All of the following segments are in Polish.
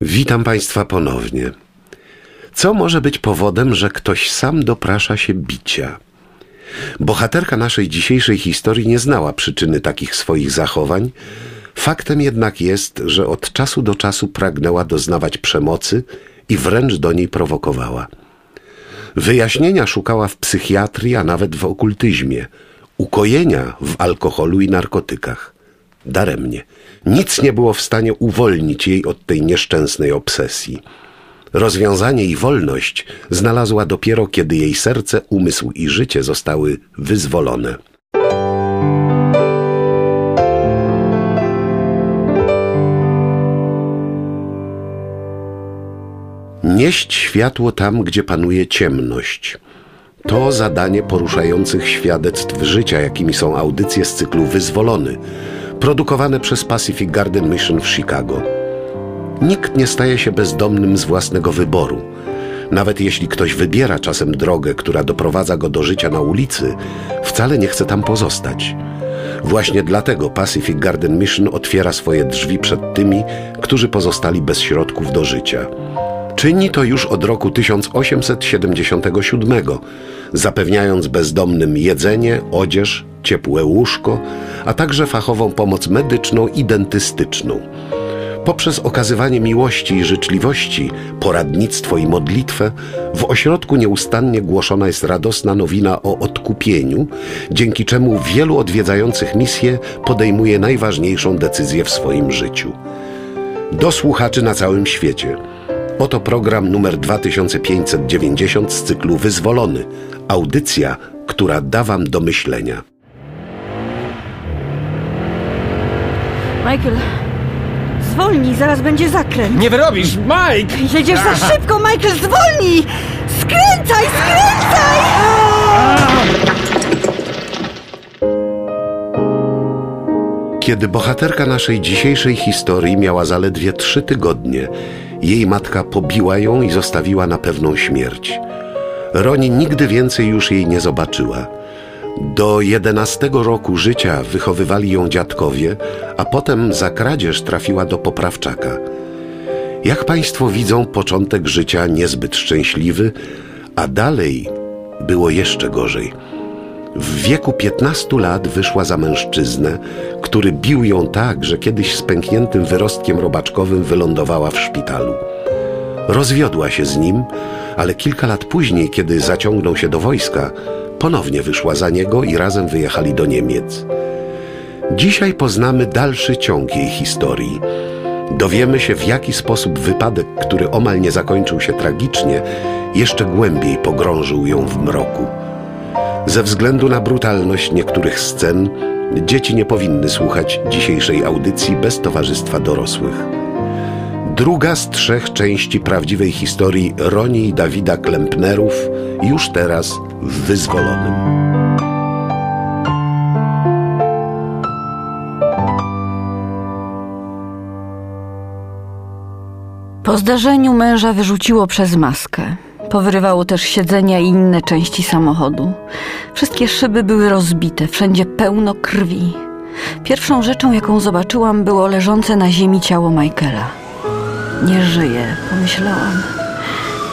Witam Państwa ponownie. Co może być powodem, że ktoś sam doprasza się bicia? Bohaterka naszej dzisiejszej historii nie znała przyczyny takich swoich zachowań. Faktem jednak jest, że od czasu do czasu pragnęła doznawać przemocy i wręcz do niej prowokowała. Wyjaśnienia szukała w psychiatrii, a nawet w okultyzmie, ukojenia w alkoholu i narkotykach. Daremnie. Nic nie było w stanie uwolnić jej od tej nieszczęsnej obsesji. Rozwiązanie i wolność znalazła dopiero, kiedy jej serce, umysł i życie zostały wyzwolone. Nieść światło tam, gdzie panuje ciemność. To zadanie poruszających świadectw życia, jakimi są audycje z cyklu Wyzwolony, produkowane przez Pacific Garden Mission w Chicago. Nikt nie staje się bezdomnym z własnego wyboru. Nawet jeśli ktoś wybiera czasem drogę, która doprowadza go do życia na ulicy, wcale nie chce tam pozostać. Właśnie dlatego Pacific Garden Mission otwiera swoje drzwi przed tymi, którzy pozostali bez środków do życia. Czyni to już od roku 1877, zapewniając bezdomnym jedzenie, odzież, ciepłe łóżko, a także fachową pomoc medyczną i dentystyczną. Poprzez okazywanie miłości i życzliwości, poradnictwo i modlitwę, w ośrodku nieustannie głoszona jest radosna nowina o odkupieniu, dzięki czemu wielu odwiedzających misję podejmuje najważniejszą decyzję w swoim życiu. Do słuchaczy na całym świecie. Oto program numer 2590 z cyklu Wyzwolony. Audycja, która da Wam do myślenia. Michael, zwolnij, zaraz będzie zakręt. Nie wyrobisz, Mike! Jedziesz za szybko, Michael, zwolnij! Skręcaj, skręcaj! Kiedy bohaterka naszej dzisiejszej historii miała zaledwie trzy tygodnie, jej matka pobiła ją i zostawiła na pewną śmierć. Roni nigdy więcej już jej nie zobaczyła. Do jedenastego roku życia wychowywali ją dziadkowie, a potem za kradzież trafiła do poprawczaka. Jak Państwo widzą, początek życia niezbyt szczęśliwy, a dalej było jeszcze gorzej. W wieku 15 lat wyszła za mężczyznę, który bił ją tak, że kiedyś z pękniętym wyrostkiem robaczkowym wylądowała w szpitalu. Rozwiodła się z nim, ale kilka lat później, kiedy zaciągnął się do wojska, ponownie wyszła za niego i razem wyjechali do Niemiec. Dzisiaj poznamy dalszy ciąg jej historii. Dowiemy się, w jaki sposób wypadek, który omal nie zakończył się tragicznie, jeszcze głębiej pogrążył ją w mroku. Ze względu na brutalność niektórych scen, dzieci nie powinny słuchać dzisiejszej audycji bez towarzystwa dorosłych. Druga z trzech części prawdziwej historii Roni i Dawida Klempnerów już teraz Wyzwolonym. Po zdarzeniu męża wyrzuciło przez maskę. Powyrywało też siedzenia i inne części samochodu. Wszystkie szyby były rozbite, wszędzie pełno krwi. Pierwszą rzeczą, jaką zobaczyłam, było leżące na ziemi ciało Michaela. Nie żyje, pomyślałam.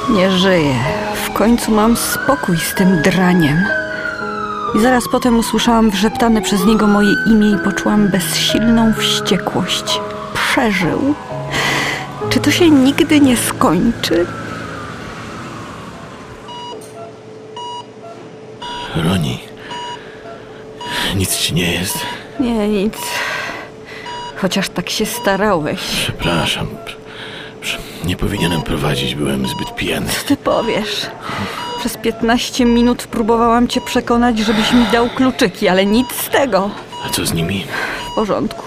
Nie żyje. W końcu mam spokój z tym draniem. I zaraz potem usłyszałam wyszeptane przez niego moje imię i poczułam bezsilną wściekłość. Przeżył. Czy to się nigdy nie skończy? Roni, nic ci nie jest. Nie, nic. Chociaż tak się starałeś. Przepraszam. Nie powinienem prowadzić, byłem zbyt pijany. Co ty powiesz? Przez 15 minut próbowałam cię przekonać, żebyś mi dał kluczyki, ale nic z tego. A co z nimi? W porządku.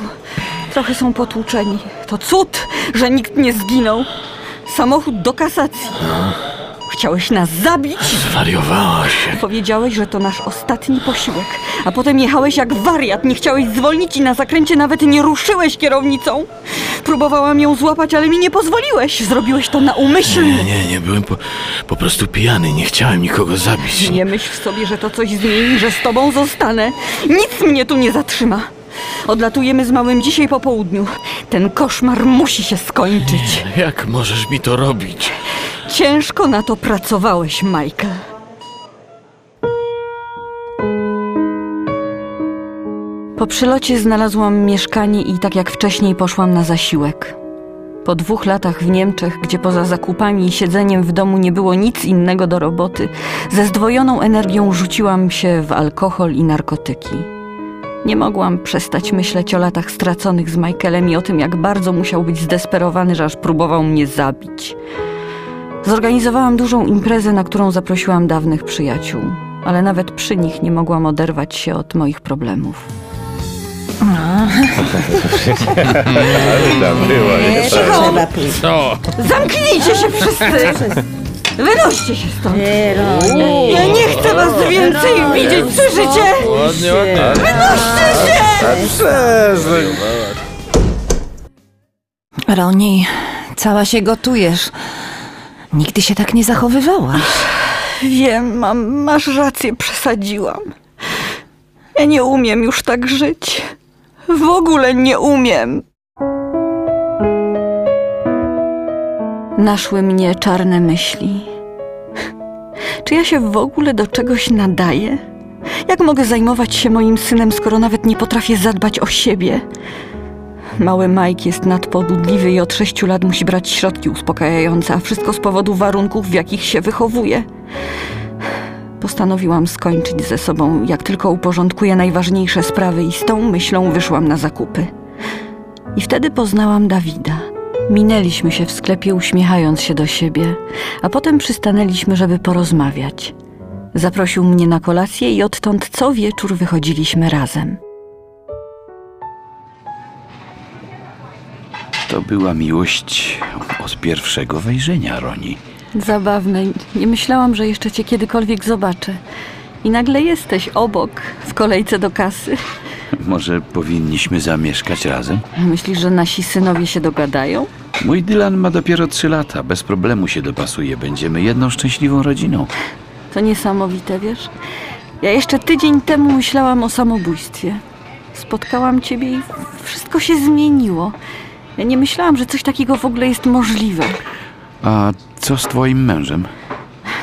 Trochę są potłuczeni. To cud, że nikt nie zginął. Samochód do kasacji. Chciałeś nas zabić? Zwariowałaś. Powiedziałeś, że to nasz ostatni posiłek, a potem jechałeś jak wariat, nie chciałeś zwolnić i na zakręcie nawet nie ruszyłeś kierownicą. Próbowałam ją złapać, ale mi nie pozwoliłeś. Zrobiłeś to Nie, naumyślnie. nie, nie, byłem po, po prostu pijany. Nie chciałem nikogo zabić. Nie myśl sobie, że to coś zmieni, że z tobą zostanę. Nic mnie tu nie zatrzyma. Odlatujemy z małym dzisiaj po południu. Ten koszmar musi się skończyć. Jak możesz mi to robić? Ciężko na to pracowałeś, Michael. Po przylocie znalazłam mieszkanie i tak jak wcześniej poszłam na zasiłek. Po dwóch latach w Niemczech, gdzie poza zakupami i siedzeniem w domu nie było nic innego do roboty, ze zdwojoną energią rzuciłam się w alkohol i narkotyki. Nie mogłam przestać myśleć o latach straconych z Michaelem i o tym, jak bardzo musiał być zdesperowany, że aż próbował mnie zabić. Zorganizowałam dużą imprezę, na którą zaprosiłam dawnych przyjaciół, ale nawet przy nich nie mogłam oderwać się od moich problemów. Trzeba pójść. Co? Zamknijcie się wszyscy! Wynoście się stąd! Ja nie chcę was więcej widzieć, słyszycie? Ładnie, ładnie. Roni, cała się gotujesz. Nigdy się tak nie zachowywałaś. Wiem, mam, masz rację, przesadziłam. Ja nie umiem już tak żyć. W ogóle nie umiem. Naszły mnie czarne myśli. Czy ja się w ogóle do czegoś nadaję? Jak mogę zajmować się moim synem, skoro nawet nie potrafię zadbać o siebie? Mały Mike jest nadpobudliwy i od sześciu lat musi brać środki uspokajające, a wszystko z powodu warunków, w jakich się wychowuje. Postanowiłam skończyć ze sobą, jak tylko uporządkuję najważniejsze sprawy, i z tą myślą wyszłam na zakupy. I wtedy poznałam Dawida. Minęliśmy się w sklepie, uśmiechając się do siebie, a potem przystanęliśmy, żeby porozmawiać. Zaprosił mnie na kolację i odtąd co wieczór wychodziliśmy razem. To była miłość od pierwszego wejrzenia, Roni. Zabawne. Nie myślałam, że jeszcze cię kiedykolwiek zobaczę. I nagle jesteś obok, w kolejce do kasy. Może powinniśmy zamieszkać razem? Myślisz, że nasi synowie się dogadają? Mój Dylan ma dopiero trzy lata, bez problemu się dopasuje. Będziemy jedną szczęśliwą rodziną. To niesamowite, wiesz? Ja jeszcze tydzień temu myślałam o samobójstwie. Spotkałam ciebie i wszystko się zmieniło. Ja nie myślałam, że coś takiego w ogóle jest możliwe. A co z twoim mężem?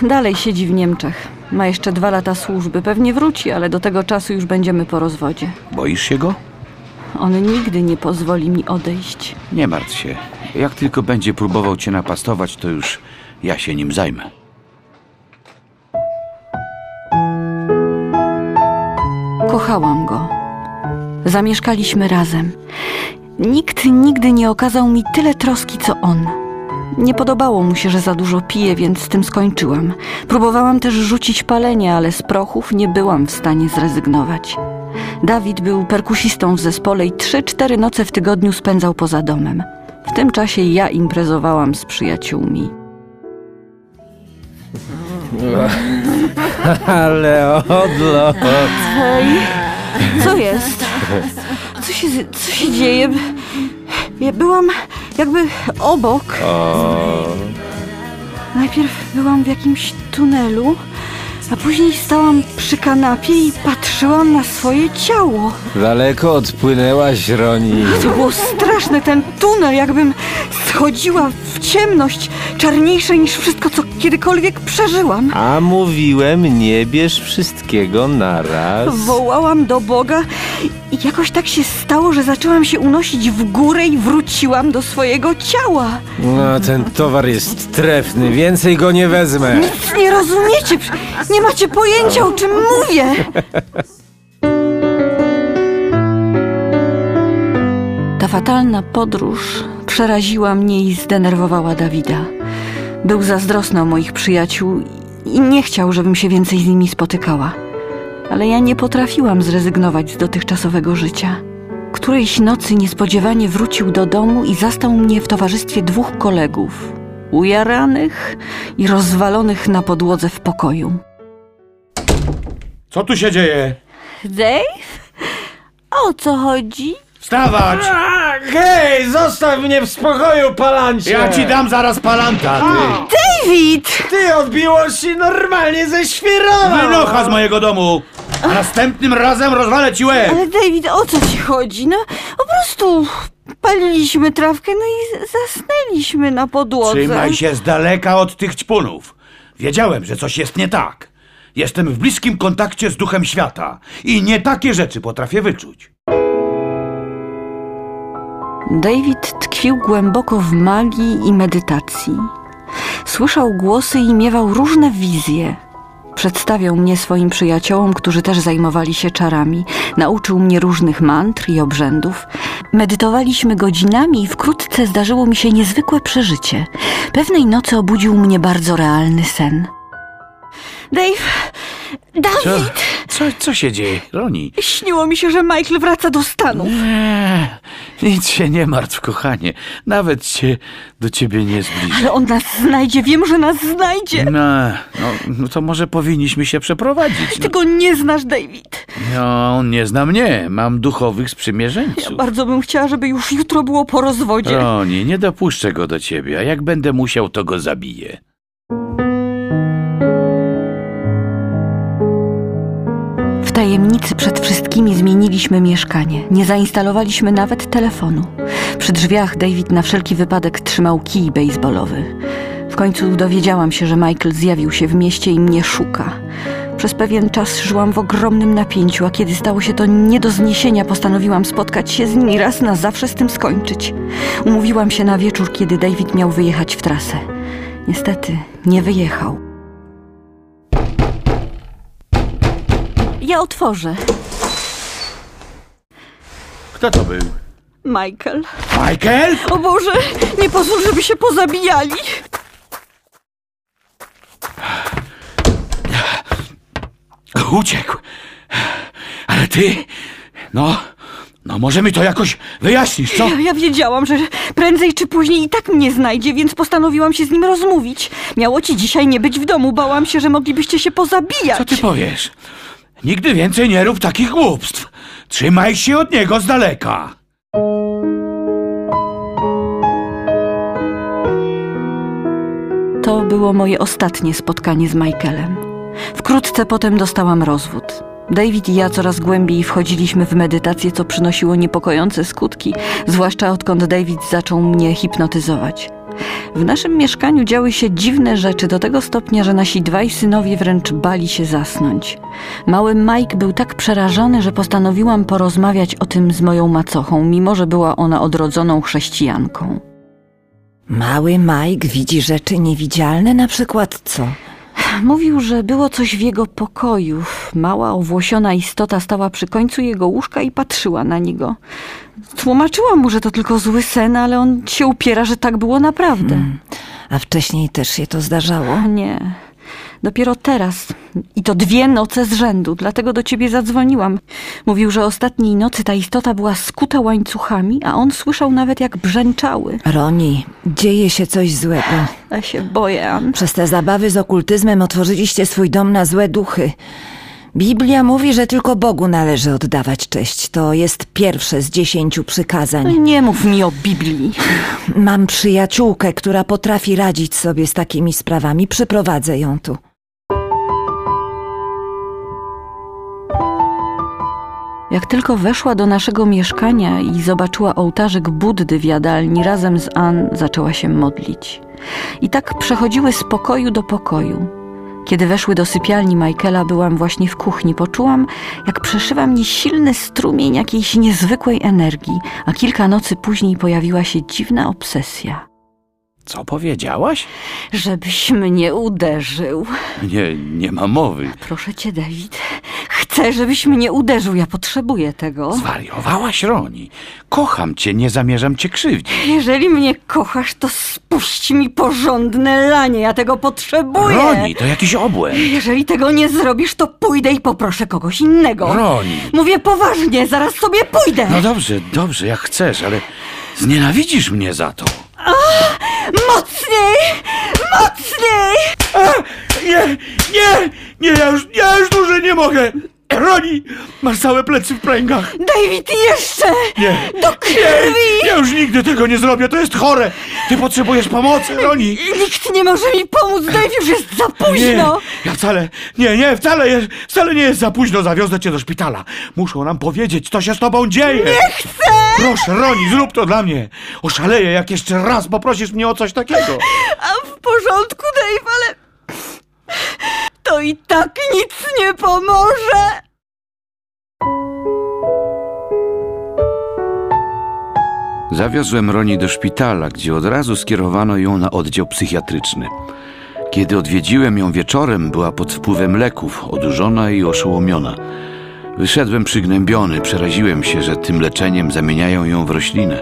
Dalej siedzi w Niemczech. Ma jeszcze dwa lata służby. Pewnie wróci, ale do tego czasu już będziemy po rozwodzie. Boisz się go? On nigdy nie pozwoli mi odejść. Nie martw się. Jak tylko będzie próbował cię napastować, to już ja się nim zajmę. Kochałam go. Zamieszkaliśmy razem. Nikt nigdy nie okazał mi tyle troski, co on. Nie podobało mu się, że za dużo piję, więc z tym skończyłam. Próbowałam też rzucić palenie, ale z prochów nie byłam w stanie zrezygnować. Dawid był perkusistą w zespole i trzy-cztery noce w tygodniu spędzał poza domem. W tym czasie ja imprezowałam z przyjaciółmi. Ale odlot. Hej, co jest? Co się, co się dzieje? Ja byłam jakby obok. Najpierw byłam w jakimś tunelu, a później stałam przy kanapie i patrzyłam na swoje ciało. Daleko odpłynęłaś, Roni. To było straszne, ten tunel, jakbym schodziła w ciemność, czarniejsze niż wszystko, co kiedykolwiek przeżyłam. A mówiłem, nie bierz wszystkiego naraz. Wołałam do Boga i jakoś tak się stało, że zaczęłam się unosić w górę i wróciłam do swojego ciała. No, ten towar jest trefny, więcej go nie wezmę. Nic nie rozumiecie, nie macie pojęcia o czym mówię. Ta fatalna podróż przeraziła mnie i zdenerwowała Dawida. Był zazdrosny o moich przyjaciół i nie chciał, żebym się więcej z nimi spotykała. Ale ja nie potrafiłam zrezygnować z dotychczasowego życia. Którejś nocy niespodziewanie wrócił do domu i zastał mnie w towarzystwie dwóch kolegów, ujaranych i rozwalonych na podłodze w pokoju. Co tu się dzieje? Dave? O co chodzi? Wstawać! Hej, zostaw mnie w spokoju, palancie! Ja ci dam zaraz palanta, ty! David! Ty odbiło się normalnie ze świrowa! Wynocha z mojego domu! A następnym razem rozwalę ci łeb! Ale David, o co ci chodzi? No, po prostu paliliśmy trawkę, no i zasnęliśmy na podłodze. Trzymaj się z daleka od tych ćpunów. Wiedziałem, że coś jest nie tak. Jestem w bliskim kontakcie z duchem świata i nie takie rzeczy potrafię wyczuć. David tkwił głęboko w magii i medytacji. Słyszał głosy i miewał różne wizje. Przedstawiał mnie swoim przyjaciołom, którzy też zajmowali się czarami. Nauczył mnie różnych mantr i obrzędów. Medytowaliśmy godzinami i wkrótce zdarzyło mi się niezwykłe przeżycie. Pewnej nocy obudził mnie bardzo realny sen. Dave! Co, Dawid! co, co się dzieje, Roni? Śniło mi się, że Michael wraca do Stanów. Nie, nic się nie martw, kochanie. Nawet się do ciebie nie zbliży. Ale on nas znajdzie, wiem, że nas znajdzie. No, no, no to może powinniśmy się przeprowadzić. Ty No, go nie znasz, David. no, on nie zna mnie. Mam duchowych sprzymierzeńców. Bardzo bym chciała, żeby już jutro było po rozwodzie. Roni, nie dopuszczę go do ciebie, a jak będę musiał, to go zabiję. Tajemnicy przed wszystkimi zmieniliśmy mieszkanie. Nie zainstalowaliśmy nawet telefonu. Przy drzwiach David na wszelki wypadek trzymał kij baseballowy. W końcu dowiedziałam się, że Michael zjawił się w mieście i mnie szuka. Przez pewien czas żyłam w ogromnym napięciu, a kiedy stało się to nie do zniesienia, postanowiłam spotkać się z nim i raz na zawsze z tym skończyć. Umówiłam się na wieczór, kiedy David miał wyjechać w trasę. Niestety, nie wyjechał. Ja otworzę. Kto to był? Michael. Michael? O Boże, nie pozwól, żeby się pozabijali. Uciekł. Ale ty... No... No może mi to jakoś wyjaśnisz, co? Ja, ja wiedziałam, że prędzej czy później i tak mnie znajdzie, więc postanowiłam się z nim rozmówić. Miało ci dzisiaj nie być w domu, bałam się, że moglibyście się pozabijać. Co ty powiesz? Nigdy więcej nie rób takich głupstw. Trzymaj się od niego z daleka. To było moje ostatnie spotkanie z Michaelem. Wkrótce potem dostałam rozwód. David i ja coraz głębiej wchodziliśmy w medytację, co przynosiło niepokojące skutki, zwłaszcza odkąd David zaczął mnie hipnotyzować. W naszym mieszkaniu działy się dziwne rzeczy do tego stopnia, że nasi dwaj synowie wręcz bali się zasnąć. Mały Mike był tak przerażony, że postanowiłam porozmawiać o tym z moją macochą, mimo że była ona odrodzoną chrześcijanką. Mały Mike widzi rzeczy niewidzialne, na przykład co? Mówił, że było coś w jego pokoju. Mała, owłosiona istota stała przy końcu jego łóżka i patrzyła na niego. Tłumaczyłam mu, że to tylko zły sen, ale on się upiera, że tak było naprawdę. A wcześniej też się to zdarzało? Nie. Dopiero teraz. I to dwie noce z rzędu, dlatego do ciebie zadzwoniłam. Mówił, że ostatniej nocy ta istota była skuta łańcuchami, a on słyszał nawet jak brzęczały. Roni, dzieje się coś złego. Ja się boję, Ann. Przez te zabawy z okultyzmem otworzyliście swój dom na złe duchy. Biblia mówi, że tylko Bogu należy oddawać cześć. To jest pierwsze z dziesięciu przykazań. Nie mów mi o Biblii. Mam przyjaciółkę, która potrafi radzić sobie z takimi sprawami. Przyprowadzę ją tu. Jak tylko weszła do naszego mieszkania i zobaczyła ołtarzyk Buddy w jadalni, razem z Ann zaczęła się modlić. I tak przechodziły z pokoju do pokoju. Kiedy weszły do sypialni Michaela, byłam właśnie w kuchni. Poczułam, jak przeszywa mnie silny strumień jakiejś niezwykłej energii, a kilka nocy później pojawiła się dziwna obsesja. Co powiedziałaś? Żebyś mnie uderzył. Nie, nie ma mowy. Proszę cię, David. Chcę, żebyś mnie uderzył. Ja potrzebuję tego. Zwariowałaś, Roni. Kocham cię, nie zamierzam cię krzywdzić. Jeżeli mnie kochasz, to spuść mi porządne lanie. Ja tego potrzebuję. Roni, to jakiś obłęd. Jeżeli tego nie zrobisz, to pójdę i poproszę kogoś innego. Roni. Mówię poważnie, zaraz sobie pójdę. No dobrze, dobrze, jak chcesz, ale znienawidzisz mnie za to. Mocniej! Mocniej! Nie, nie, nie, ja już, ja już dłużej nie mogę. Roni! Masz całe plecy w pręgach! David, jeszcze! Nie! Do krwi! Nie! Ja już nigdy tego nie zrobię, to jest chore! Ty potrzebujesz pomocy, Roni! Nikt nie może mi pomóc, Dave, już jest za Nie, późno! ja wcale, nie, nie, wcale, jest, wcale nie jest za późno, zawiozę cię do szpitala. Muszą nam powiedzieć, co się z tobą dzieje. Nie chcę! Proszę, Roni, zrób to dla mnie. Oszaleję, jak jeszcze raz poprosisz mnie o coś takiego. A w porządku, Dave, ale... To i tak nic nie pomoże! Zawiozłem Roni do szpitala, gdzie od razu skierowano ją na oddział psychiatryczny. Kiedy odwiedziłem ją wieczorem, była pod wpływem leków, odurzona i oszołomiona. Wyszedłem przygnębiony, przeraziłem się, że tym leczeniem zamieniają ją w roślinę.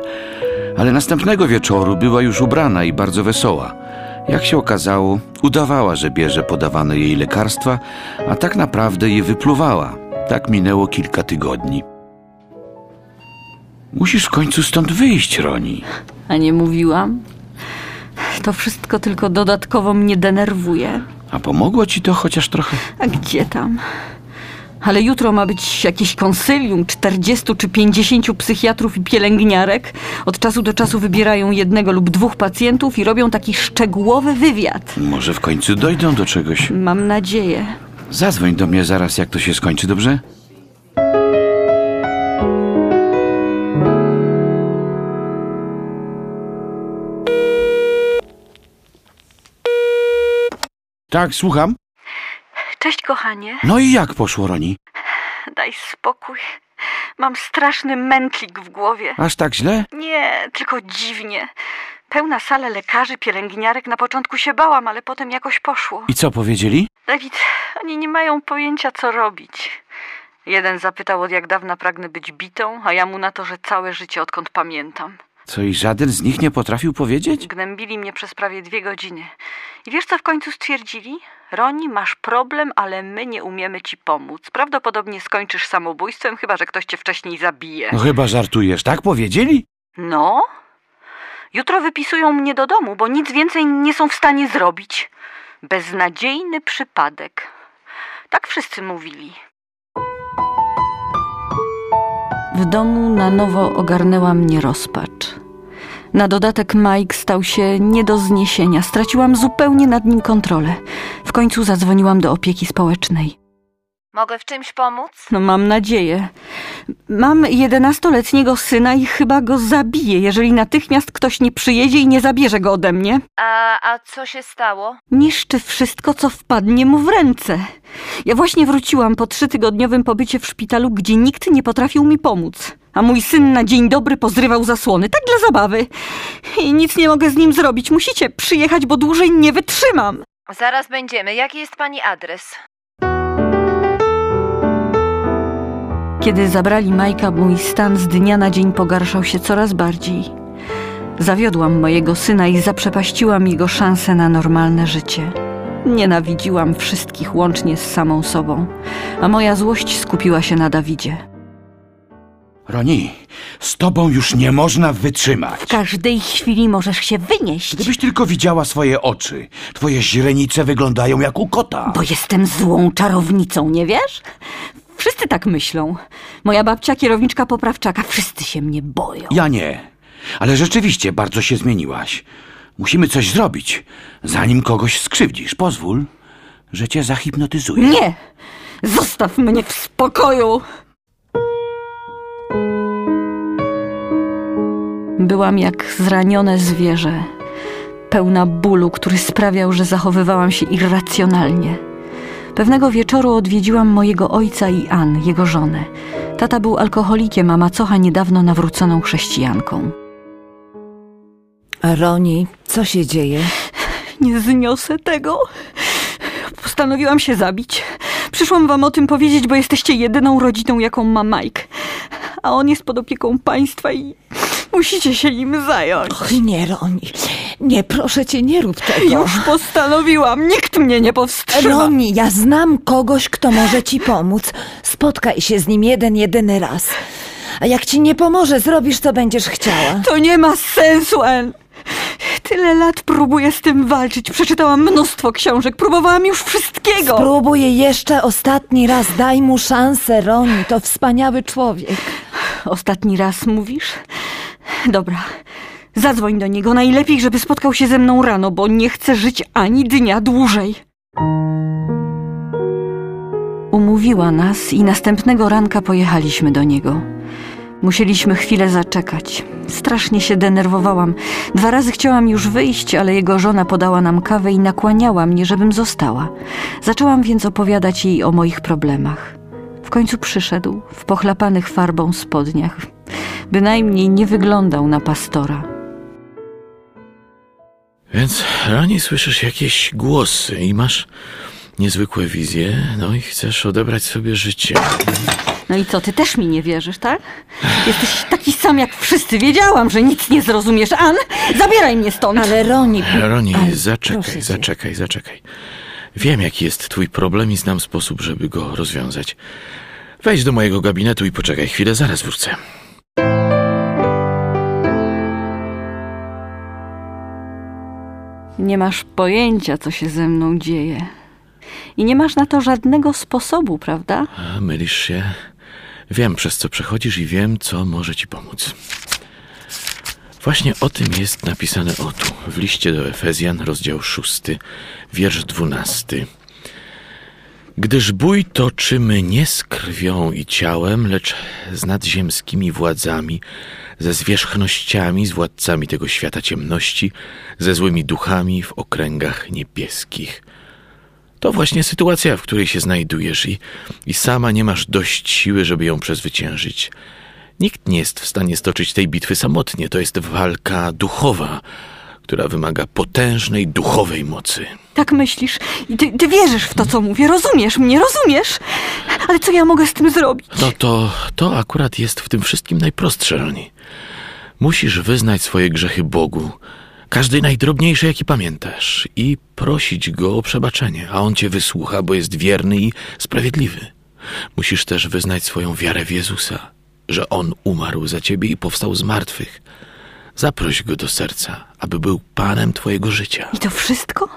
Ale następnego wieczoru była już ubrana i bardzo wesoła. Jak się okazało, udawała, że bierze podawane jej lekarstwa, a tak naprawdę je wypluwała. Tak minęło kilka tygodni. Musisz w końcu stąd wyjść, Roni. A nie mówiłam? To wszystko tylko dodatkowo mnie denerwuje. A pomogło ci to chociaż trochę? A gdzie tam? Ale jutro ma być jakieś konsylium 40 czy 50 psychiatrów i pielęgniarek. Od czasu do czasu wybierają jednego lub dwóch pacjentów i robią taki szczegółowy wywiad. Może w końcu dojdą do czegoś. Mam nadzieję. Zadzwoń do mnie zaraz, jak to się skończy, dobrze? Tak, słucham. Cześć, kochanie. No i jak poszło, Roni? Daj spokój. Mam straszny mętlik w głowie. Aż tak źle? Nie, tylko dziwnie. Pełna sala lekarzy, pielęgniarek. Na początku się bałam, ale potem jakoś poszło. I co powiedzieli? Dawid, oni nie mają pojęcia, co robić. Jeden zapytał, od jak dawna pragnę być bitą, a ja mu na to, że całe życie, odkąd pamiętam. Co i żaden z nich nie potrafił powiedzieć? Gnębili mnie przez prawie dwie godziny. I wiesz, co w końcu stwierdzili? Roni, masz problem, ale my nie umiemy ci pomóc. Prawdopodobnie skończysz samobójstwem, chyba że ktoś cię wcześniej zabije. No chyba żartujesz, tak powiedzieli? No? Jutro wypisują mnie do domu, bo nic więcej nie są w stanie zrobić. Beznadziejny przypadek. Tak wszyscy mówili. W domu na nowo ogarnęła mnie rozpacz. Na dodatek Mike stał się nie do zniesienia. Straciłam zupełnie nad nim kontrolę. W końcu zadzwoniłam do opieki społecznej. Mogę w czymś pomóc? No mam nadzieję. Mam jedenastoletniego syna i chyba go zabiję, jeżeli natychmiast ktoś nie przyjedzie i nie zabierze go ode mnie. A, a co się stało? Niszczy wszystko, co wpadnie mu w ręce. Ja właśnie wróciłam po trzytygodniowym pobycie w szpitalu, gdzie nikt nie potrafił mi pomóc. A mój syn na dzień dobry pozrywał zasłony, tak dla zabawy. I nic nie mogę z nim zrobić. Musicie przyjechać, bo dłużej nie wytrzymam. Zaraz będziemy. Jaki jest pani adres? Kiedy zabrali Majka, mój stan z dnia na dzień pogarszał się coraz bardziej. Zawiodłam mojego syna i zaprzepaściłam jego szansę na normalne życie. Nienawidziłam wszystkich łącznie z samą sobą, a moja złość skupiła się na Dawidzie. Roni, z tobą już nie można wytrzymać. W każdej chwili możesz się wynieść, Gdybyś tylko widziała swoje oczy. Twoje źrenice wyglądają jak u kota. bo jestem złą czarownicą, nie wiesz? Wszyscy tak myślą. Moja babcia, kierowniczka poprawczaka, wszyscy się mnie boją. Ja nie. Ale rzeczywiście bardzo się zmieniłaś. Musimy coś zrobić, zanim kogoś skrzywdzisz. Pozwól, że cię zahipnotyzuję. Nie! Zostaw mnie w spokoju! Byłam jak zranione zwierzę, pełna bólu, który sprawiał, że zachowywałam się irracjonalnie. Pewnego wieczoru odwiedziłam mojego ojca i Ann, jego żonę. Tata był alkoholikiem, a macocha niedawno nawróconą chrześcijanką. Roni, co się dzieje? Nie zniosę tego. Postanowiłam się zabić. Przyszłam wam o tym powiedzieć, bo jesteście jedyną rodziną, jaką ma Mike. A on jest pod opieką państwa i musicie się nim zająć. Och, nie, Roni. Nie, proszę cię, nie rób tego. Już postanowiłam, nikt mnie nie powstrzyma. Roni, ja znam kogoś, kto może ci pomóc. Spotkaj się z nim jeden, jedyny raz. A jak ci nie pomoże, zrobisz, co będziesz chciała. To nie ma sensu, En. Tyle lat próbuję z tym walczyć. Przeczytałam mnóstwo książek, próbowałam już wszystkiego. Spróbuj jeszcze ostatni raz, daj mu szansę, Roni, to wspaniały człowiek. Ostatni raz mówisz? Dobra. Zadzwoń do niego. Najlepiej, żeby spotkał się ze mną rano, bo nie chcę żyć ani dnia dłużej. Umówiła nas i następnego ranka pojechaliśmy do niego. Musieliśmy chwilę zaczekać. Strasznie się denerwowałam. Dwa razy chciałam już wyjść, ale jego żona podała nam kawę i nakłaniała mnie, żebym została. Zaczęłam więc opowiadać jej o moich problemach. W końcu przyszedł w pochlapanych farbą spodniach. Bynajmniej nie wyglądał na pastora. Więc Roni słyszysz jakieś głosy i masz niezwykłe wizje, no i chcesz odebrać sobie życie. No i co, ty też mi nie wierzysz, tak? Jesteś taki sam jak wszyscy. Wiedziałam, że nic nie zrozumiesz. An, zabieraj mnie stąd. Ale Roni... Roni, Ale zaczekaj, zaczekaj, zaczekaj. Wiem, jaki jest twój problem i znam sposób, żeby go rozwiązać. Wejdź do mojego gabinetu i poczekaj chwilę, zaraz wrócę. Nie masz pojęcia, co się ze mną dzieje. I nie masz na to żadnego sposobu, prawda? A, mylisz się. Wiem, przez co przechodzisz i wiem, co może ci pomóc. Właśnie o tym jest napisane o tu, w liście do Efezjan, rozdział 6, wiersz 12. Gdyż bój toczymy nie z krwią i ciałem, lecz z nadziemskimi władzami, ze zwierzchnościami, z władcami tego świata ciemności, ze złymi duchami w okręgach niebieskich. To właśnie sytuacja, w której się znajdujesz i, i sama nie masz dość siły, żeby ją przezwyciężyć. Nikt nie jest w stanie stoczyć tej bitwy samotnie. To jest walka duchowa, która wymaga potężnej duchowej mocy. Tak myślisz. I ty, ty wierzysz w to, co mówię. Rozumiesz mnie, rozumiesz? Ale co ja mogę z tym zrobić? No to, to akurat jest w tym wszystkim najprostsze, Roni. Musisz wyznać swoje grzechy Bogu, każdy najdrobniejszy, jaki pamiętasz, i prosić Go o przebaczenie, a On cię wysłucha, bo jest wierny i sprawiedliwy. Musisz też wyznać swoją wiarę w Jezusa, że On umarł za ciebie i powstał z martwych. Zaproś Go do serca, aby był Panem twojego życia. I to wszystko?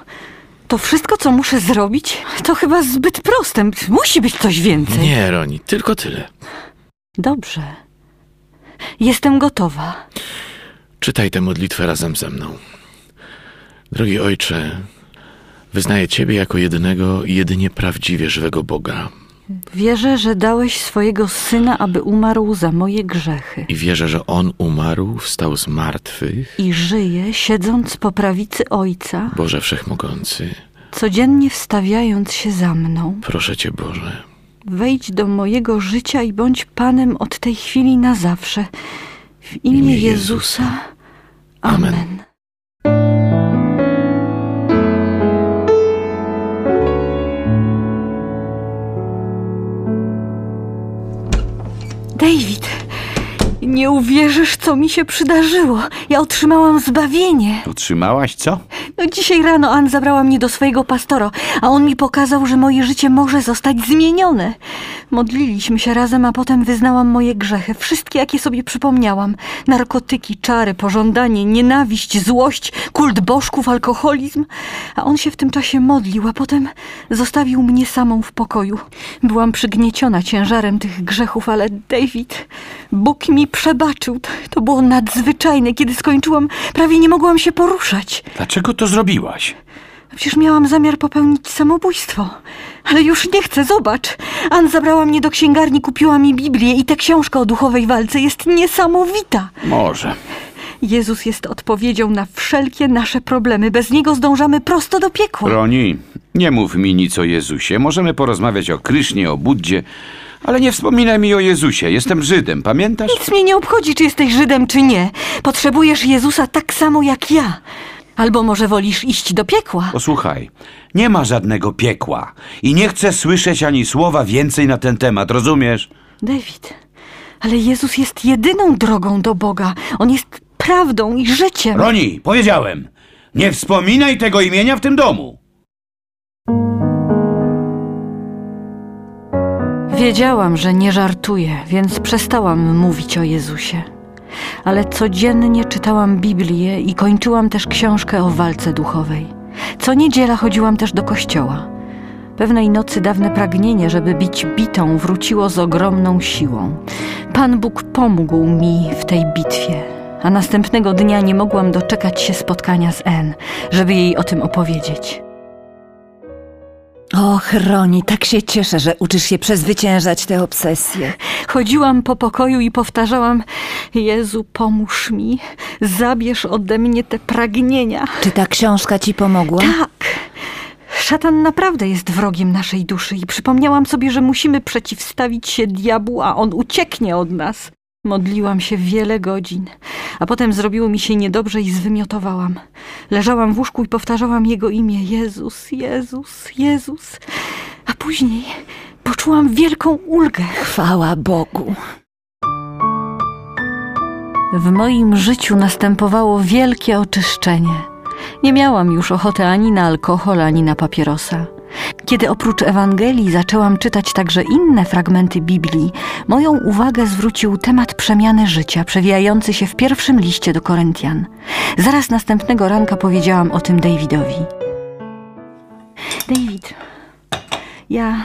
To wszystko, co muszę zrobić? To chyba zbyt proste. Musi być coś więcej. Nie, Roni, tylko tyle. Dobrze. Jestem gotowa. Czytaj tę modlitwę razem ze mną. Drogi Ojcze, wyznaję Ciebie jako jedynego i jedynie prawdziwie żywego Boga Wierzę, że dałeś swojego syna, aby umarł za moje grzechy. i wierzę, że On umarł, wstał z martwych. I żyje, siedząc po prawicy Ojca, Boże Wszechmogący, codziennie wstawiając się za mną. proszę Cię Boże, Wejdź do mojego życia i bądź Panem od tej chwili na zawsze. W imię, imię Jezusa. Jezusa. Amen. Amen. Nie uwierzysz, co mi się przydarzyło. Ja otrzymałam zbawienie. Otrzymałaś co? No dzisiaj rano Ann zabrała mnie do swojego pastora, a on mi pokazał, że moje życie może zostać zmienione. Modliliśmy się razem, a potem wyznałam moje grzechy, wszystkie jakie sobie przypomniałam. Narkotyki, czary, pożądanie, nienawiść, złość, kult bożków, alkoholizm. A on się w tym czasie modlił, a potem zostawił mnie samą w pokoju. Byłam przygnieciona ciężarem tych grzechów, ale David, Bóg mi przebaczył. To było nadzwyczajne. Kiedy skończyłam, prawie nie mogłam się poruszać. Dlaczego to zrobiłaś? Przecież miałam zamiar popełnić samobójstwo. Ale już nie chcę, zobacz. Ann zabrała mnie do księgarni, kupiła mi Biblię i ta książka o duchowej walce jest niesamowita. Może. Jezus jest odpowiedzią na wszelkie nasze problemy. Bez Niego zdążamy prosto do piekła. Roni, nie mów mi nic o Jezusie. Możemy porozmawiać o Krysznie, o Buddzie, ale nie wspominaj mi o Jezusie. Jestem Żydem, pamiętasz? Nic mnie nie obchodzi, czy jesteś Żydem, czy nie. Potrzebujesz Jezusa tak samo jak ja. Albo może wolisz iść do piekła. Posłuchaj, nie ma żadnego piekła i nie chcę słyszeć ani słowa więcej na ten temat, rozumiesz? David, ale Jezus jest jedyną drogą do Boga. On jest prawdą i życiem. Roni, powiedziałem, nie wspominaj tego imienia w tym domu. Wiedziałam, że nie żartuje, więc przestałam mówić o Jezusie. ale codziennie czytałam Biblię i kończyłam też książkę o walce duchowej. Co niedziela chodziłam też do kościoła. Pewnej nocy dawne pragnienie, żeby bić bitą, wróciło z ogromną siłą. Pan Bóg pomógł mi w tej bitwie, a następnego dnia nie mogłam doczekać się spotkania z N, żeby jej o tym opowiedzieć. Och, Roni, tak się cieszę, że uczysz się przezwyciężać te obsesje. Chodziłam po pokoju i powtarzałam: Jezu, pomóż mi, zabierz ode mnie te pragnienia. Czy ta książka ci pomogła? Tak. Szatan naprawdę jest wrogiem naszej duszy i przypomniałam sobie, że musimy przeciwstawić się diabłu, a on ucieknie od nas. Modliłam się wiele godzin, a potem zrobiło mi się niedobrze i zwymiotowałam. Leżałam w łóżku i powtarzałam jego imię: Jezus, Jezus, Jezus. A później poczułam wielką ulgę. Chwała Bogu. W moim życiu następowało wielkie oczyszczenie. Nie miałam już ochoty ani na alkohol, ani na papierosa. Kiedy oprócz Ewangelii zaczęłam czytać także inne fragmenty Biblii, moją uwagę zwrócił temat przemiany życia przewijający się w pierwszym liście do Koryntian. Zaraz następnego ranka powiedziałam o tym Davidowi. David, ja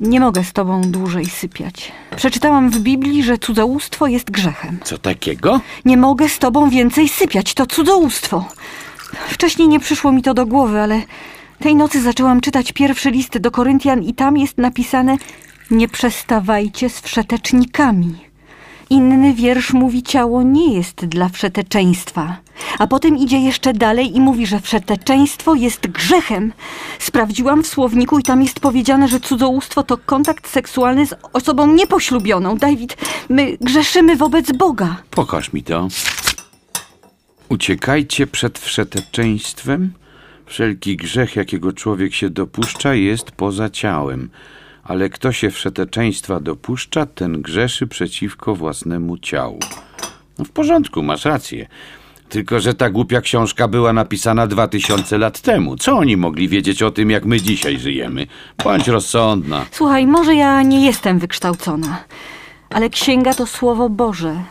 nie mogę z tobą dłużej sypiać. Przeczytałam w Biblii, że cudzołóstwo jest grzechem. Co takiego? Nie mogę z tobą więcej sypiać, to cudzołóstwo. Wcześniej nie przyszło mi to do głowy, ale tej nocy zaczęłam czytać pierwszy list do Koryntian i tam jest napisane: Nie przestawajcie z wszetecznikami. Inny wiersz mówi: Ciało nie jest dla wszeteczeństwa. A potem idzie jeszcze dalej i mówi, że wszeteczeństwo jest grzechem. Sprawdziłam w słowniku i tam jest powiedziane, że cudzołóstwo to kontakt seksualny z osobą niepoślubioną. David, my grzeszymy wobec Boga. Pokaż mi to. Uciekajcie przed wszeteczeństwem. Wszelki grzech, jakiego człowiek się dopuszcza, jest poza ciałem. Ale kto się wszeteczeństwa dopuszcza, ten grzeszy przeciwko własnemu ciału. No w porządku, masz rację. Tylko, że ta głupia książka była napisana dwa tysiące lat temu. Co oni mogli wiedzieć o tym, jak my dzisiaj żyjemy? Bądź rozsądna. Słuchaj, może ja nie jestem wykształcona, ale księga to słowo Boże.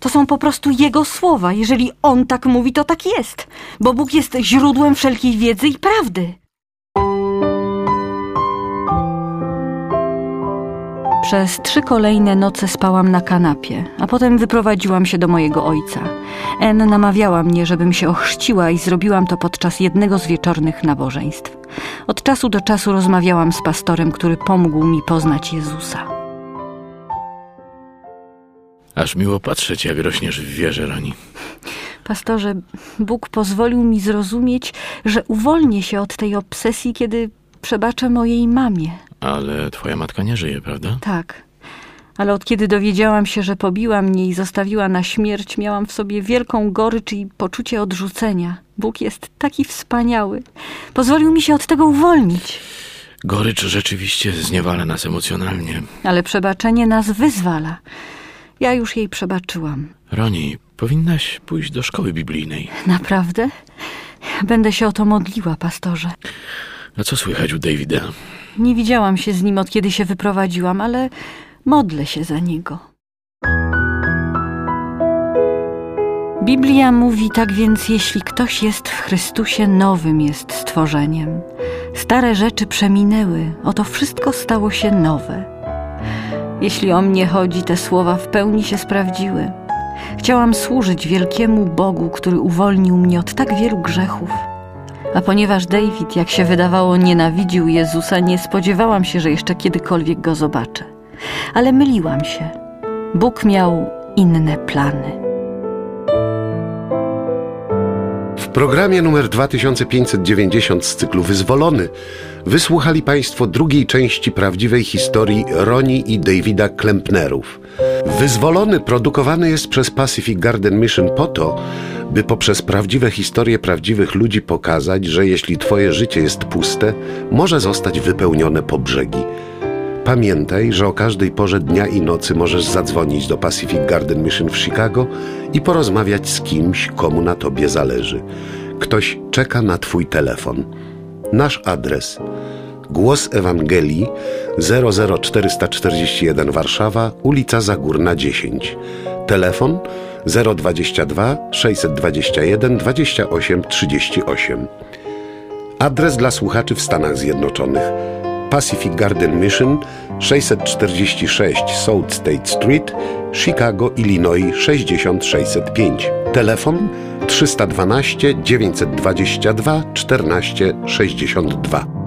To są po prostu Jego słowa. Jeżeli On tak mówi, to tak jest. Bo Bóg jest źródłem wszelkiej wiedzy i prawdy. Przez trzy kolejne noce spałam na kanapie, a potem wyprowadziłam się do mojego ojca. En namawiała mnie, żebym się ochrzciła i zrobiłam to podczas jednego z wieczornych nabożeństw. Od czasu do czasu rozmawiałam z pastorem, który pomógł mi poznać Jezusa. Aż miło patrzeć, jak rośniesz w wierze, Roni. Pastorze, Bóg pozwolił mi zrozumieć, że uwolnię się od tej obsesji, kiedy przebaczę mojej mamie. Ale twoja matka nie żyje, prawda? Tak. Ale od kiedy dowiedziałam się, że pobiła mnie i zostawiła na śmierć, miałam w sobie wielką gorycz i poczucie odrzucenia. Bóg jest taki wspaniały. Pozwolił mi się od tego uwolnić. Gorycz rzeczywiście zniewala nas emocjonalnie. Ale przebaczenie nas wyzwala. Ja już jej przebaczyłam. Roni, powinnaś pójść do szkoły biblijnej. Naprawdę? Będę się o to modliła, pastorze. A co słychać u Davida? Nie widziałam się z nim od kiedy się wyprowadziłam, ale modlę się za niego. Biblia mówi tak więc, jeśli ktoś jest w Chrystusie, nowym jest stworzeniem. Stare rzeczy przeminęły, oto wszystko stało się nowe. Jeśli o mnie chodzi, te słowa w pełni się sprawdziły. Chciałam służyć wielkiemu Bogu, który uwolnił mnie od tak wielu grzechów. A ponieważ David, jak się wydawało, nienawidził Jezusa, nie spodziewałam się, że jeszcze kiedykolwiek go zobaczę. Ale myliłam się. Bóg miał inne plany. Programie numer 2590 z cyklu Wyzwolony wysłuchali Państwo drugiej części prawdziwej historii Roni i Davida Klempnerów. Wyzwolony produkowany jest przez Pacific Garden Mission po to, by poprzez prawdziwe historie prawdziwych ludzi pokazać, że jeśli Twoje życie jest puste, może zostać wypełnione po brzegi. Pamiętaj, że o każdej porze dnia i nocy możesz zadzwonić do Pacific Garden Mission w Chicago i porozmawiać z kimś, komu na tobie zależy. Ktoś czeka na twój telefon. Nasz adres: Głos Ewangelii 00441 Warszawa, ulica Zagórna 10. Telefon 022 621 28 38. Adres dla słuchaczy w Stanach Zjednoczonych Pacific Garden Mission 646 South State Street, Chicago, Illinois 60605. Telefon 312 922 1462.